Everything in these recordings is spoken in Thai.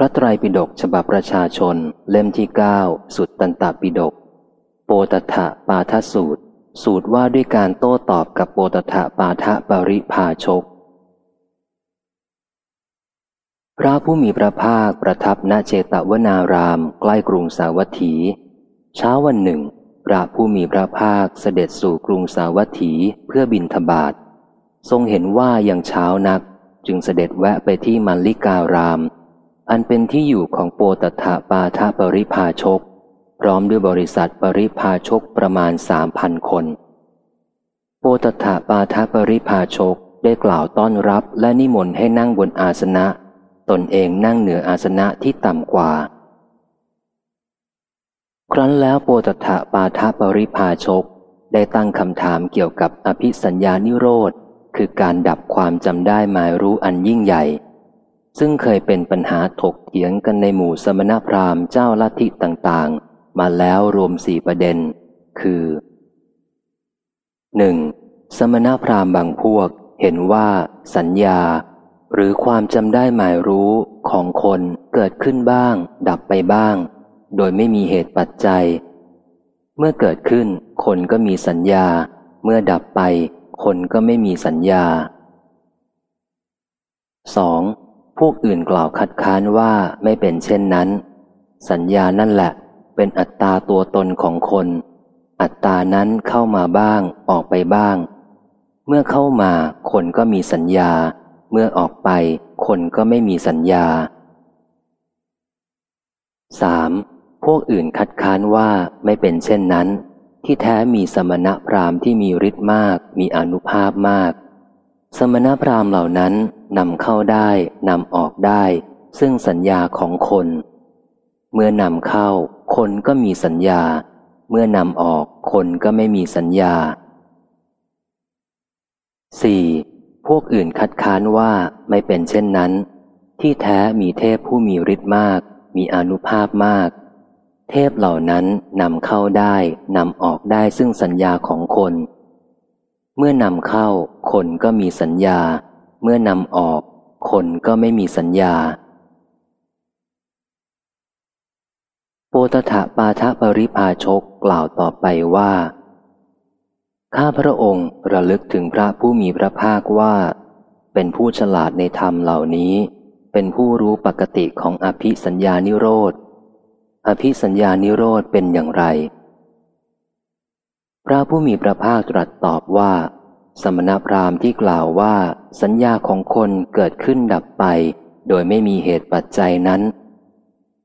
พระไตรปิฎกฉบับประชาชนเล่มที่เก้าสุดตันตปิฎกโปตถะปาทสูตร สูตรว่าด้วยการโต้ตอบกับโปตถะปาทะปริภาชก พระผู้มีพระภาคประทับณเจตวนารามใกล้กรุงสาวัตถี เช้าวันหนึ่ง พระผู้มีพระภาคเสด็จสู่กรุงสาวัตถีเพื่อบินทบาททรงเห็นว่ายังเช้านัก จึงเสด็จแวะไปที่มัลลิการาม อันเป็นที่อยู่ของโปตถะปาทะปริพาชก พร้อมด้วยบริษัทปริพาชกประมาณสามพันคน โปตถะปาทะปริพาชกได้กล่าวต้อนรับและนิมนต์ให้นั่งบนอาสนะ ตนเองนั่งเหนืออาสนะที่ต่ำกว่า ครั้นแล้วโปตถะปาทะปริพาชก ได้ตั้งคำถามเกี่ยวกับอภิสัญญานิโรธคือการดับความจำได้หมายรู้อันยิ่งใหญ่ ซึ่งเคยเป็นปัญหาถกเถียงกันในหมู่สมณพราหมณ์เจ้าลัทธิต่างๆ มาแล้วรวมสี่ประเด็น คือ 1. สมณพราหมณ์บางพวกเห็นว่าสัญญา หรือความจำได้หมายรู้ของคนเกิดขึ้นบ้าง ดับไปบ้าง โดยไม่มีเหตุปัจจัย เมื่อเกิดขึ้นคนก็มีสัญญา เมื่อดับไป คนก็ไม่มีสัญญา 2. พวกอื่นกล่าวคัดค้านว่าไม่เป็นเช่นนั้น สัญญานั่นแหละ เป็นอัตตาตัวตนของคน อัตตานั้นเข้ามาบ้างออกไปบ้าง เมื่อเข้ามาคนก็มีสัญญา เมื่อออกไปคนก็ไม่มีสัญญา 3. พวกอื่นคัดค้านว่าไม่เป็นเช่นนั้น ที่แท้มีสมณะพราหมณ์ที่มีฤทธิ์มาก มีอนุภาพมาก สมณพราหมณ์เหล่านั้นนำเข้าได้นำออกได้ ซึ่งสัญญาของคน เมื่อนำเข้า คนก็มีสัญญา เมื่อนำออกคนก็ไม่มีสัญญา 4. พวกอื่นคัดค้านว่าไม่เป็นเช่นนั้น ที่แท้มีเทพผู้มีฤทธิ์มาก มีอนุภาพมาก เทพเหล่านั้นนำเข้าได้นำออกได้ซึ่งสัญญาของคน เมื่อนำเข้าคนก็มีสัญญา เมื่อนำออก คนก็ไม่มีสัญญา โปตถะปาทะปริภาชกกล่าวต่อไปว่าข้าพระองค์ระลึกถึงพระผู้มีพระภาคว่า เป็นผู้ฉลาดในธรรมเหล่านี้ เป็นผู้รู้ปกติของอภิสัญญานิโรธอภิสัญญานิโรธเป็นอย่างไร พระผู้มีพระภาคตรัสตอบว่า สมณพราหมณ์ที่กล่าวว่า สัญญาของคนเกิดขึ้นดับไป โดยไม่มีเหตุปัจจัยนั้น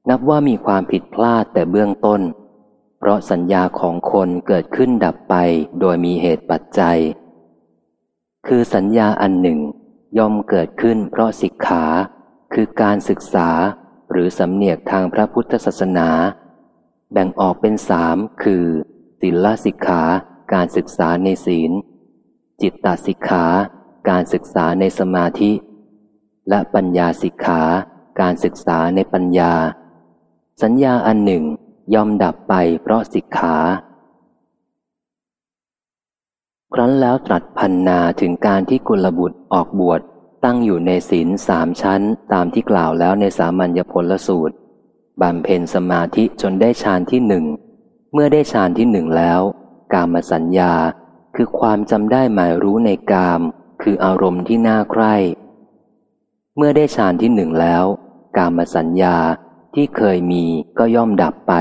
นับว่ามีความผิดพลาดแต่เบื้องต้น เพราะสัญญาของคนเกิดขึ้นดับไป โดยมีเหตุปัจจัย คือสัญญาอันหนึ่ง ย่อมเกิดขึ้นเพราะสิกขา คือการศึกษา หรือสำเนียกทางพระพุทธศาสนา แบ่งออกเป็นสามคือ ศีลสิกขาการศึกษาในศีล จิตตสิกขาการศึกษาในสมาธิ และปัญญาสิกขาการศึกษาในปัญญา สัญญาอันหนึ่งย่อมดับไปเพราะสิกขา ครั้นแล้วตรัสพันนาถึงการที่กุลบุตรออกบวชตั้งอยู่ในศีลสามชั้นตามที่กล่าวแล้วในสามัญญผลสูตรบำเพ็ญสมาธิจนได้ฌานที่หนึ่ง เมื่อได้ฌานที่หนึ่งแล้ว กามสัญญาคือความจำได้หมายรู้ในกาม คืออารมณ์ที่น่าใคร่ เมื่อได้ฌานที่หนึ่งแล้ว กามสัญญาที่เคยมีก็ย่อมดับไป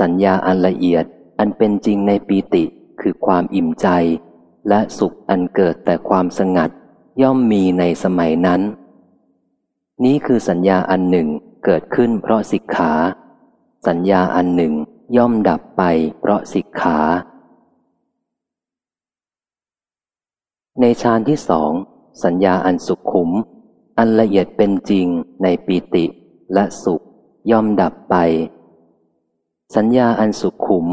สัญญาอันละเอียดอันเป็นจริงในปีติคือความอิ่มใจ และสุขอันเกิดแต่ความสงัดย่อมมีในสมัยนั้น นี้คือสัญญาอันหนึ่งเกิดขึ้นเพราะสิกขา สัญญาอันหนึ่ง ย่อมดับไปเพราะสิกขา ในฌานที่สอง สัญญาอันสุขขุม อันละเอียดเป็นจริงในปีติและสุข ย่อมดับไป สัญญาอันสุขขุม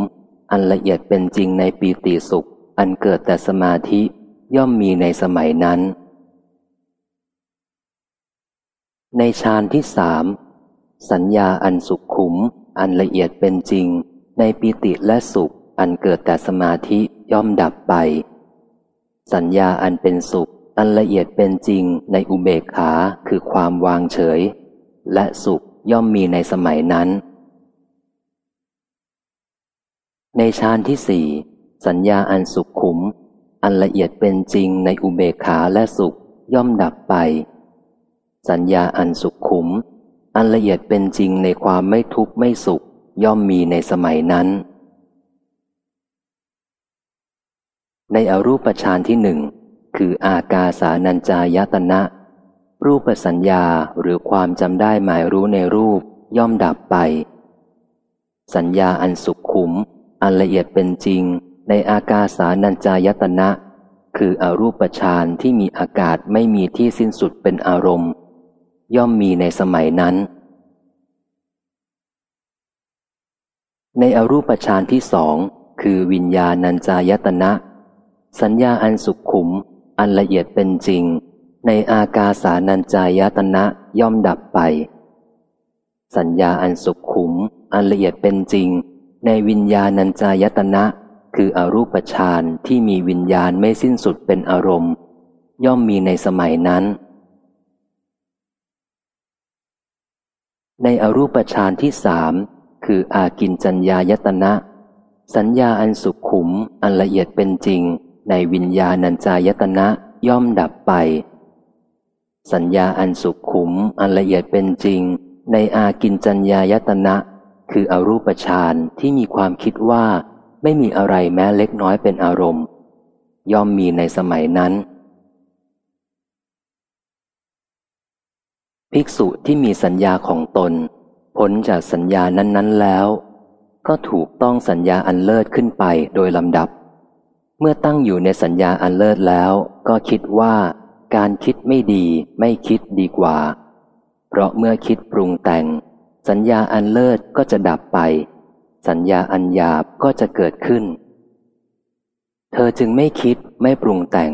อันละเอียดเป็นจริงในปีติสุข อันเกิดแต่สมาธิย่อมมีในสมัยนั้น ในฌานที่สามสัญญาอันสุขขุม อันละเอียดเป็นจริง ในปีติและสุข อันเกิดแต่สมาธิย่อมดับไป สัญญาอันเป็นสุข อันละเอียดเป็นจริง ในอุเบกขาคือความวางเฉย และสุขย่อมมีในสมัยนั้น ในฌานที่สี่สัญญาอันสุขขุม อันละเอียดเป็นจริงในอุเบกขาและสุขย่อมดับไป สัญญาอันสุขขุม อันละเอียดเป็นจริงในความไม่ทุกข์ไม่สุข ย่อมมีในสมัยนั้น ในอรูปฌานที่หนึ่งคืออากาสานัญจายตนะ รูปสัญญาหรือความจำได้หมายรู้ในรูปย่อมดับไป สัญญาอันสุขขุม อันละเอียดเป็นจริงในอากาสานัญจายตนะ คืออรูปฌานที่มีอากาศไม่มีที่สิ้นสุดเป็นอารมณ์ ย่อมมีในสมัยนั้น ในอรูปฌานที่สองคือวิญญาณัญจายตนะ สัญญาอันสุขขุม อันละเอียดเป็นจริง ในอากาสานัญจายตนะย่อมดับไป สัญญาอันสุขขุม อันละเอียดเป็นจริง ในวิญญาณัญจายตนะ คืออรูปฌานที่มีวิญญาณไม่สิ้นสุดเป็นอารมณ์ ย่อมมีในสมัยนั้น ในอรูปฌานที่สามคืออากินจัญญายตนะ สัญญาอันสุขขุมอันละเอียดเป็นจริง ในวิญญาณัญจายตนะย่อมดับไป สัญญาอันสุขขุมอันละเอียดเป็นจริง ในอากินจัญญายตนะ คืออรูปฌานที่มีความคิดว่า ไม่มีอะไรแม้เล็กน้อยเป็นอารมณ์ ย่อมมีในสมัยนั้น ภิกษุที่มีสัญญาของตนพ้นจากสัญญานั้นๆแล้ว ก็ถูกต้องสัญญาอันเลิศขึ้นไปโดยลำดับ เมื่อตั้งอยู่ในสัญญาอันเลิศแล้ว ก็คิดว่า การคิดไม่ดีไม่คิดดีกว่า เพราะเมื่อคิดปรุงแต่ง สัญญาอันเลิศก็จะดับไป สัญญาอันหยาบก็จะเกิดขึ้น เธอจึงไม่คิดไม่ปรุงแต่ง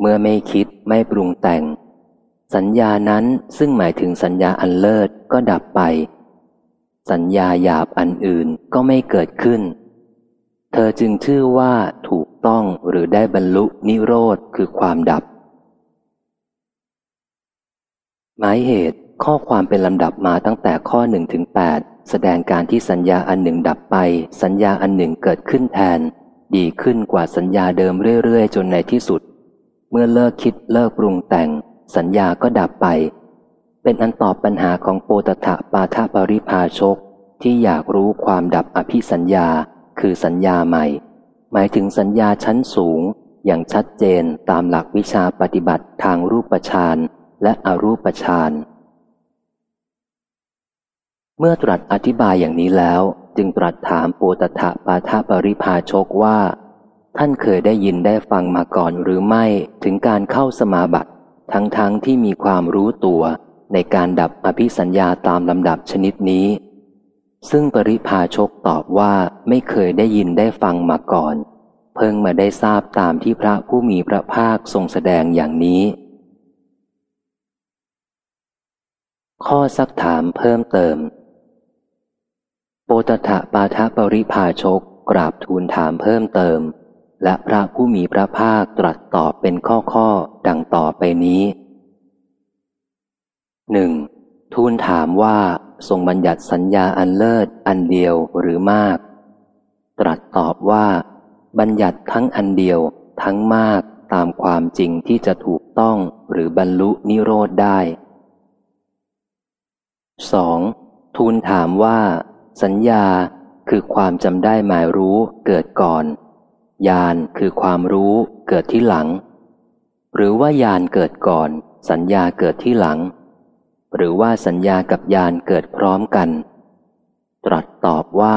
เมื่อไม่คิดไม่ปรุงแต่ง สัญญานั้นซึ่งหมายถึงสัญญาอันเลิศก็ดับไป สัญญาหยาบอันอื่นก็ไม่เกิดขึ้น เธอจึงชื่อว่าถูกต้องหรือได้บรรลุนิโรธคือความดับ หมายเหตุข้อความเป็นลำดับมาตั้งแต่ข้อหนึ่งถึงแปดแสดงการที่สัญญาอันหนึ่งดับไป สัญญาอันหนึ่งเกิดขึ้นแทน ดีขึ้นกว่าสัญญาเดิมเรื่อยๆ จนในที่สุด เมื่อเลิกคิดเลิกปรุงแต่ง สัญญาก็ดับไป เป็นอันตอบปัญหาของโปตถะปาทปริภาชกที่อยากรู้ความดับอภิสัญญาคือสัญญาใหม่ หมายถึงสัญญาชั้นสูงอย่างชัดเจนตามหลักวิชาปฏิบัติทางรูปฌานและอรูปฌานเมื่อตรัสอธิบายอย่างนี้แล้ว จึงตรัสถามโปตถะปาทปริภาชกว่า ท่านเคยได้ยินได้ฟังมาก่อนหรือไม่ถึงการเข้าสมาบัติ ทั้งๆทที่มีความรู้ตัวในการดับอภิสัญญาตามลำดับชนิดนี้ ซึ่งปริพาชกตอบว่าไม่เคยได้ยินได้ฟังมาก่อน เพิ่งมาได้ทราบตามที่พระผู้มีพระภาคทรงแสดงอย่างนี้ ข้อสักถามเพิ่มเติม โปตถะปาทะปริพาชกกราบทูลถามเพิ่มเติม และพระผู้มีพระภาคตรัสตอบเป็นข้อข้อดังต่อไปนี้หนึ่งทูลถามว่าทรงบัญญัติสัญญาอันเลิศอันเดียวหรือมาก ตรัสตอบว่า บัญญัติทั้งอันเดียวทั้งมากตามความจริงที่จะถูกต้องหรือบรรลุนิโรธได้ 2. ทูลถามว่า สัญญาคือความจำได้หมายรู้เกิดก่อน ญาณคือความรู้เกิดที่หลัง หรือว่าญาณเกิดก่อน สัญญาเกิดที่หลัง หรือว่าสัญญากับญาณเกิดพร้อมกัน ตรัสตอบว่า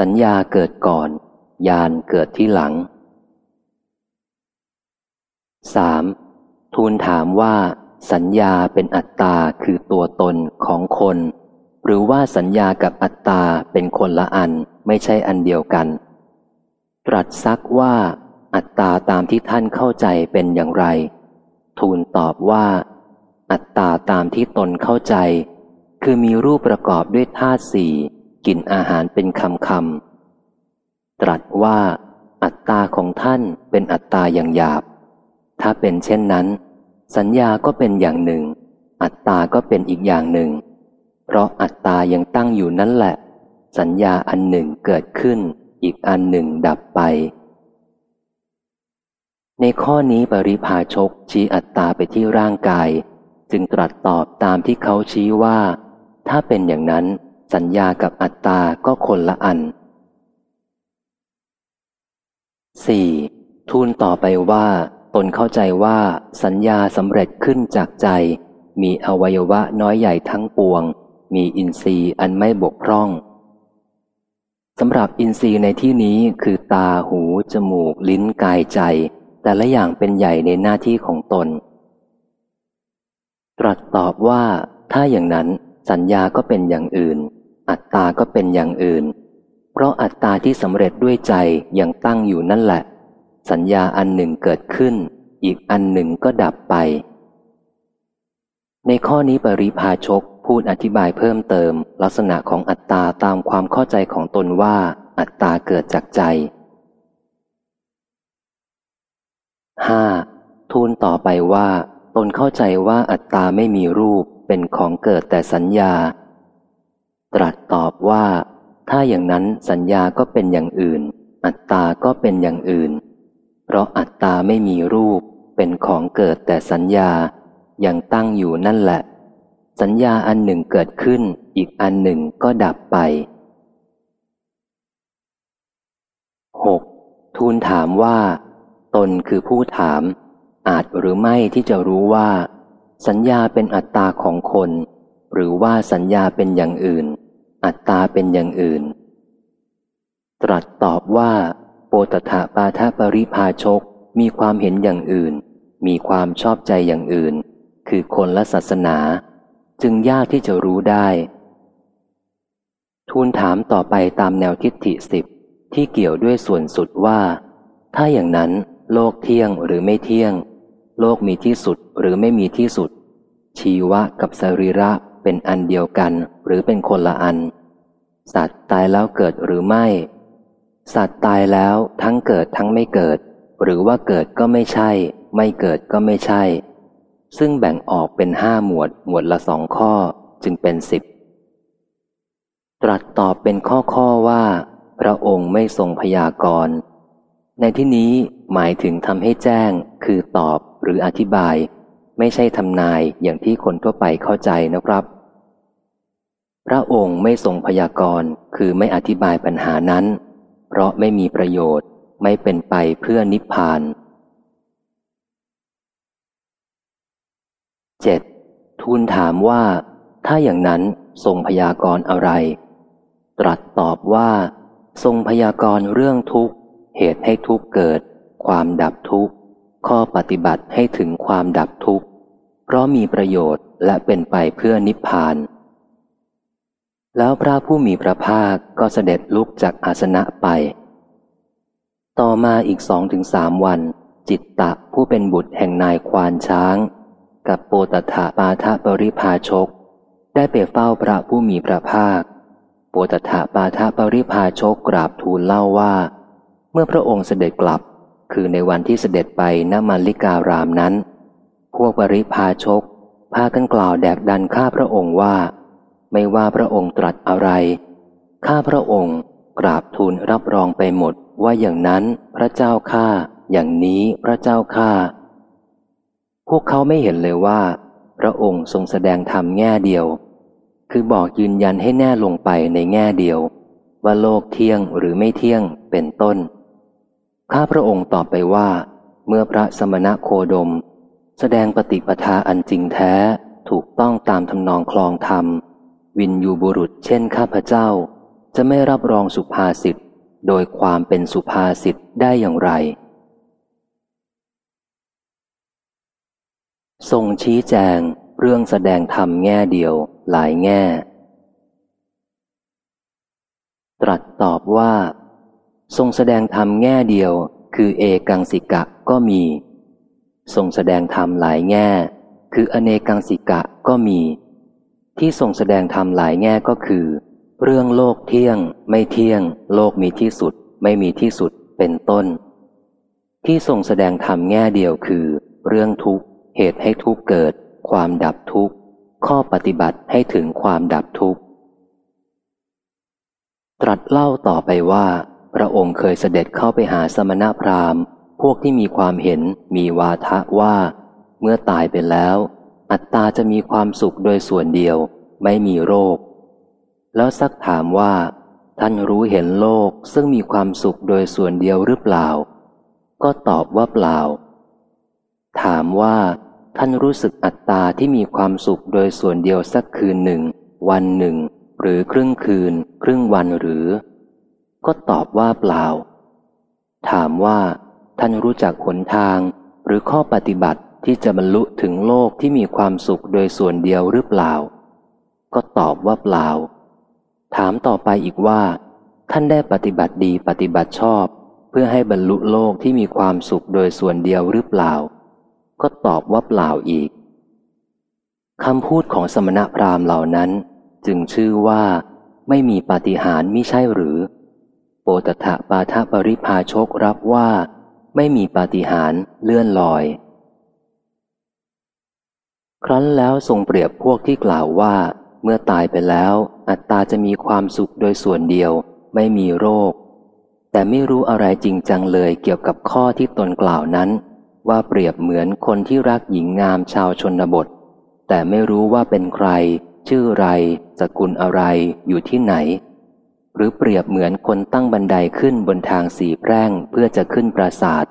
สัญญาเกิดก่อนญาณเกิดที่หลัง 3. ทูลถามว่า สัญญาเป็นอัตตาคือตัวตนของคน หรือว่าสัญญากับอัตตาเป็นคนละอันไม่ใช่อันเดียวกัน ตรัสซักว่าอัตตาตามที่ท่านเข้าใจเป็นอย่างไร ทูลตอบว่า อัตตาตามที่ตนเข้าใจ คือมีรูปประกอบด้วยธาตุสี่กินอาหารเป็นคำคำตรัสว่า อัตตาของท่านเป็นอัตตาอย่างหยาบ ถ้าเป็นเช่นนั้น สัญญาก็เป็นอย่างหนึ่ง อัตตาก็เป็นอีกอย่างหนึ่ง เพราะอัตตายังตั้งอยู่นั่นแหละ สัญญาอันหนึ่งเกิดขึ้น อีกอันหนึ่งดับไป ในข้อนี้ปริพาชกชี้อัตตาไปที่ร่างกาย จึงตรัสตอบตามที่เขาชี้ว่า ถ้าเป็นอย่างนั้นสัญญากับอัตตาก็คนละอัน 4. ทูลต่อไปว่า ตนเข้าใจว่าสัญญาสำเร็จขึ้นจากใจ มีอวัยวะน้อยใหญ่ทั้งปวง มีอินทรีย์อันไม่บกพร่อง สำหรับอินทรีย์ในที่นี้คือตาหู จมูก ลิ้นกายใจ แต่ละอย่างเป็นใหญ่ในหน้าที่ของตน ตรัสตอบว่าถ้าอย่างนั้นสัญญาก็เป็นอย่างอื่น อัตตาก็เป็นอย่างอื่น เพราะอัตตาที่สำเร็จด้วยใจยังตั้งอยู่นั่นแหละ สัญญาอันหนึ่งเกิดขึ้น อีกอันหนึ่งก็ดับไป ในข้อนี้ปริพาชก พูดอธิบายเพิ่มเติม ลักษณะของอัตตาตามความเข้าใจของตนว่า อัตตาเกิดจากใจ 5. ทูลต่อไปว่า ตนเข้าใจว่าอัตตาไม่มีรูปเป็นของเกิดแต่สัญญา ตรัสตอบว่า ถ้าอย่างนั้นสัญญาก็เป็นอย่างอื่น อัตตาก็เป็นอย่างอื่น เพราะอัตตาไม่มีรูปเป็นของเกิดแต่สัญญายังตั้งอยู่นั่นแหละ สัญญาอันหนึ่งเกิดขึ้น อีกอันหนึ่งก็ดับไป 6. ทูลถามว่า ตนคือผู้ถาม อาจหรือไม่ที่จะรู้ว่า สัญญาเป็นอัตตาของคน หรือว่าสัญญาเป็นอย่างอื่น อัตตาเป็นอย่างอื่น ตรัสตอบว่าโปตถาปาทปริพาชกมีความเห็นอย่างอื่น มีความชอบใจอย่างอื่น คือคนละศาสนา จึงยากที่จะรู้ได้ ทูลถามต่อไปตามแนวทิฏฐิสิบที่เกี่ยวด้วยส่วนสุดว่า ถ้าอย่างนั้นโลกเที่ยงหรือไม่เที่ยง โลกมีที่สุดหรือไม่มีที่สุด ชีวะกับสรีระเป็นอันเดียวกันหรือเป็นคนละอัน สัตว์ตายแล้วเกิดหรือไม่ สัตว์ตายแล้วทั้งเกิดทั้งไม่เกิด หรือว่าเกิดก็ไม่ใช่ ไม่เกิดก็ไม่ใช่ ซึ่งแบ่งออกเป็นห้าหมวด หมวดละสองข้อจึงเป็นสิบตรัสตอบเป็นข้อข้อว่า พระองค์ไม่ทรงพยากรณ์ ในที่นี้หมายถึงทำให้แจ้ง คือตอบหรืออธิบาย ไม่ใช่ทำนายอย่างที่คนทั่วไปเข้าใจนะครับ พระองค์ไม่ทรงพยากรณ์ คือไม่อธิบายปัญหานั้น เพราะไม่มีประโยชน์ไม่เป็นไปเพื่อนิพพาน 7. ทูลถามว่า ถ้าอย่างนั้นทรงพยากรณ์อะไร ตรัสตอบว่า ทรงพยากรณ์เรื่องทุกข์ เหตุให้ทุกข์เกิด ความดับทุกข์ ข้อปฏิบัติให้ถึงความดับทุกข์ เพราะมีประโยชน์และเป็นไปเพื่อนิพพาน แล้วพระผู้มีพระภาคก็เสด็จลุกจากอาสนะไป ต่อมาอีกสองถึงสามวัน จิตตะผู้เป็นบุตรแห่งนายควานช้าง กับโปตถาปาทะปริพาชก ได้ไปเฝ้าพระผู้มีพระภาค โปตถาปาทะปริพาชกกราบทูลเล่าว่า เมื่อพระองค์เสด็จกลับ คือในวันที่เสด็จไปณมาลิการามนั้น พวกบริพาชก พากันกล่าวแดกดันข้าพระองค์ว่า ไม่ว่าพระองค์ตรัสอะไร ข้าพระองค์กราบทูลรับรองไปหมดว่าอย่างนั้นพระเจ้าข้าอย่างนี้พระเจ้าข้า พวกเขาไม่เห็นเลยว่า พระองค์ทรงแสดงธรรมแง่เดียว คือบอกยืนยันให้แน่ลงไปในแง่เดียว ว่าโลกเที่ยงหรือไม่เที่ยงเป็นต้น ข้าพระองค์ตอบไปว่า เมื่อพระสมณะโคดม แสดงปฏิปทาอันจริงแท้ถูกต้องตามทำนองคลองธรรม วินยูบุรุษเช่นข้าพเจ้า จะไม่รับรองสุภาษิตโดยความเป็นสุภาษิตได้อย่างไร ทรงชี้แจงเรื่องแสดงธรรมแง่เดียวหลายแง่ ตรัสตอบว่า ทรงแสดงธรรมแง่เดียว คือเอกังสิกะก็มี ทรงแสดงธรรมหลายแง่ คืออเนกังสิกะก็มี ที่ทรงแสดงธรรมหลายแง่ก็คือ เรื่องโลกเที่ยง ไม่เที่ยง โลกมีที่สุด ไม่มีที่สุดเป็นต้น ที่ทรงแสดงธรรมแง่เดียวคือ เรื่องทุกข์ เหตุให้ทุกเกิด ความดับทุกข์ข้อปฏิบัติให้ถึงความดับทุกข์ตรัสเล่าต่อไปว่า พระองค์เคยเสด็จเข้าไปหาสมณพราหมณ์ พวกที่มีความเห็นมีวาทะว่า เมื่อตายไปแล้ว อัตตาจะมีความสุขโดยส่วนเดียว ไม่มีโรค แล้วซักถามว่า ท่านรู้เห็นโลกซึ่งมีความสุขโดยส่วนเดียวหรือเปล่า ก็ตอบว่าเปล่า ถามว่า ท่านรู้สึกอัตตาที่มีความสุขโดยส่วนเดียวสักคืนหนึ่ง วันหนึ่ง หรือครึ่งคืน ครึ่งวันหรือ ก็ตอบว่าเปล่า ถามว่า ท่านรู้จักหนทาง หรือข้อปฏิบัติที่จะบรรลุถึงโลกที่มีความสุขโดยส่วนเดียวหรือเปล่า ก็ตอบว่าเปล่า ถามต่อไปอีกว่า ท่านได้ปฏิบัติดีปฏิบัติชอบ เพื่อให้บรรลุโลกที่มีความสุขโดยส่วนเดียวหรือเปล่า ก็ตอบว่าเปล่าอีกคำพูดของสมณพราหมณ์เหล่านั้น จึงชื่อว่า ไม่มีปาฏิหาริย์มิใช่หรือ โปตถะปาทปริพาชกรับว่า ไม่มีปาฏิหาริย์เลื่อนลอย ครั้นแล้วทรงเปรียบพวกที่กล่าวว่า เมื่อตายไปแล้ว อัตตาจะมีความสุขโดยส่วนเดียว ไม่มีโรค แต่ไม่รู้อะไรจริงจังเลยเกี่ยวกับข้อที่ตนกล่าวนั้น ว่าเปรียบเหมือนคนที่รักหญิงงามชาวชนบท แต่ไม่รู้ว่าเป็นใคร ชื่อไร สกุลอะไรอยู่ที่ไหน หรือเปรียบเหมือนคนตั้งบันไดขึ้นบนทางสีแพร่งเพื่อจะขึ้นปราสาท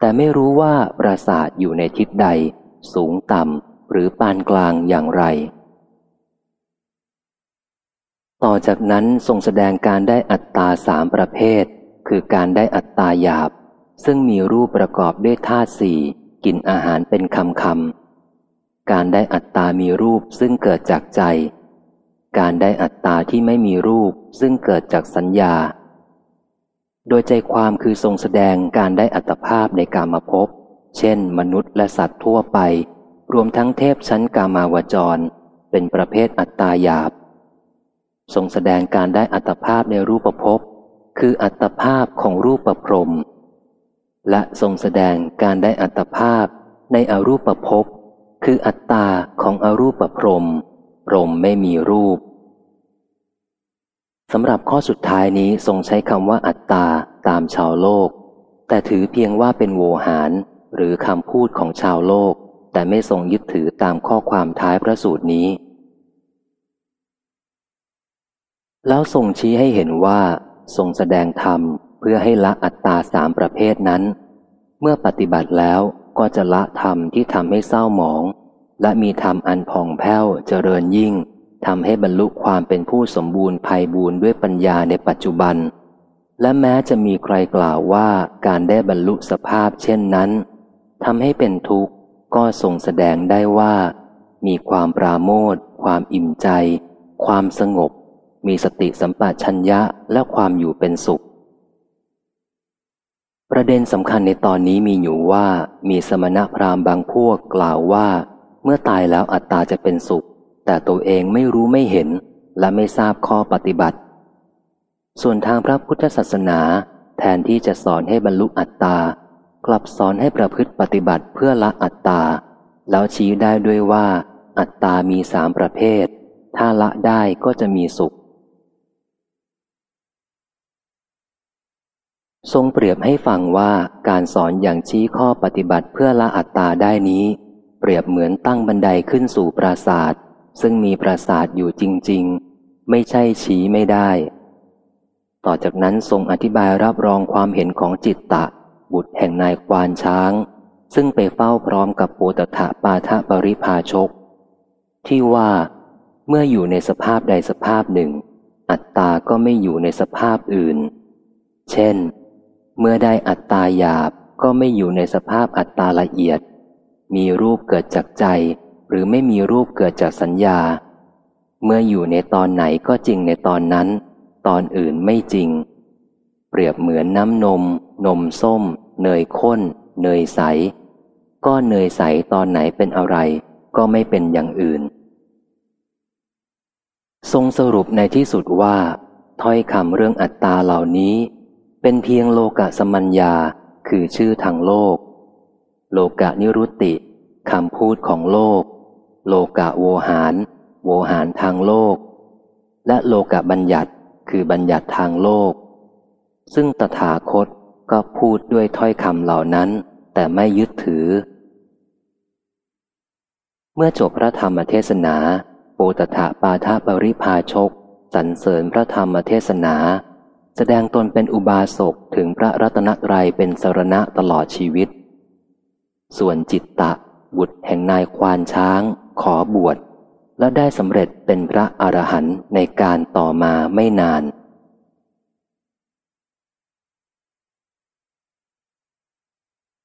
แต่ไม่รู้ว่าปราสาทอยู่ในทิศใด สูงต่ำหรือปานกลางอย่างไร ต่อจากนั้นทรงแสดงการได้อัตตาสามประเภท คือการได้อัตตาหยาบ ซึ่งมีรูปประกอบด้วยธาตุสี่กินอาหารเป็นคำคำการได้อัตตามีรูปซึ่งเกิดจากใจ การได้อัตตาที่ไม่มีรูปซึ่งเกิดจากสัญญา โดยใจความคือทรงแสดงการได้อัตภาพในกามภพ เช่น มนุษย์และสัตว์ทั่วไป รวมทั้งเทพชั้นกามาวจร เป็นประเภทอัตตาหยาบ ทรงแสดงการได้อัตภาพในรูปภพคืออัตภาพของรูปประพรม และทรงแสดงการได้อัตภาพในอรูปภพคืออัตตาของอรูปพรมพรมไม่มีรูปสำหรับข้อสุดท้ายนี้ทรงใช้คำว่าอัตตาตามชาวโลก แต่ถือเพียงว่าเป็นโวหาร หรือคำพูดของชาวโลก แต่ไม่ทรงยึดถือตามข้อความท้ายพระสูตรนี้ แล้วทรงชี้ให้เห็นว่า ทรงแสดงธรรม พื่อให้ละอัตตาสามประเภทนั้น เมื่อปฏิบัติแล้วก็จะละธรรมที่ทำให้เศร้าหมอง และมีธรรมอันผ่องแผ้วเจริญยิ่งทำให้บรรลุความเป็นผู้สมบูรณ์ภัยบูรณ์ด้วยปัญญาในปัจจุบัน และแม้จะมีใครกล่าวว่าการได้บรรลุสภาพเช่นนั้นทำให้เป็นทุกข์ก็ทรงแสดงได้ว่า มีความปราโมทความอิ่มใจ ความสงบ มีสติสัมปชัญญะและความอยู่เป็นสุข ประเด็นสำคัญในตอนนี้มีอยู่ว่ามีสมณพราหมณ์บางพวกกล่าวว่า เมื่อตายแล้วอัตตาจะเป็นสุข แต่ตัวเองไม่รู้ไม่เห็น และไม่ทราบข้อปฏิบัติ ส่วนทางพระพุทธศาสนา แทนที่จะสอนให้บรรลุอัตตากลับสอนให้ประพฤติปฏิบัติเพื่อละอัตตา แล้วชี้ได้ด้วยว่า อัตตามีสามประเภท ถ้าละได้ก็จะมีสุข ทรงเปรียบให้ฟังว่าการสอนอย่างชี้ข้อปฏิบัติเพื่อละอัตตาได้นี้ เปรียบเหมือนตั้งบันไดขึ้นสู่ปราศาสตร์ซึ่งมีปราศาสตร์อยู่จริง ๆ ไม่ใช่ชี้ไม่ได้ ต่อจากนั้นทรงอธิบายรับรองความเห็นของจิตตะ บุตรแห่งนายควานช้าง ซึ่งไปเฝ้าพร้อมกับปูตถะปาทะปริภาชก ที่ว่าเมื่ออยู่ในสภาพใดสภาพหนึ่ง อัตตาก็ไม่อยู่ในสภาพอื่น เช่น เมื่อได้อัตตาหยาบก็ไม่อยู่ในสภาพอัตตาละเอียด มีรูปเกิดจากใจ หรือไม่มีรูปเกิดจากสัญญา เมื่ออยู่ในตอนไหนก็จริงในตอนนั้น ตอนอื่นไม่จริง เปรียบเหมือนน้ำนม นมส้ม เนยข้น เนยใส ก็เนยใสตอนไหนเป็นอะไร ก็ไม่เป็นอย่างอื่น ทรงสรุปในที่สุดว่า ถ้อยคำเรื่องอัตตาเหล่านี้ เป็นเพียงโลกะสมัญญาคือชื่อทางโลก โลกะนิรุตติคำพูดของโลก โลกะโวหาร โวหารทางโลก และโลกะบัญญัติคือบัญญัติทางโลก ซึ่งตถาคตก็พูดด้วยถ้อยคำเหล่านั้น แต่ไม่ยึดถือ เมื่อจบพระธรรมเทศนา โปตถะปาทะปริพาชกสรรเสริญพระธรรมเทศนา แสดงตนเป็นอุบาสกถึงพระรัตนกรัยเป็นสรณะตลอดชีวิต ส่วนจิตตะ บุตรแห่งนายควานช้าง ขอบวช และได้สำเร็จเป็นพระอรหันต์ในการต่อมาไม่นาน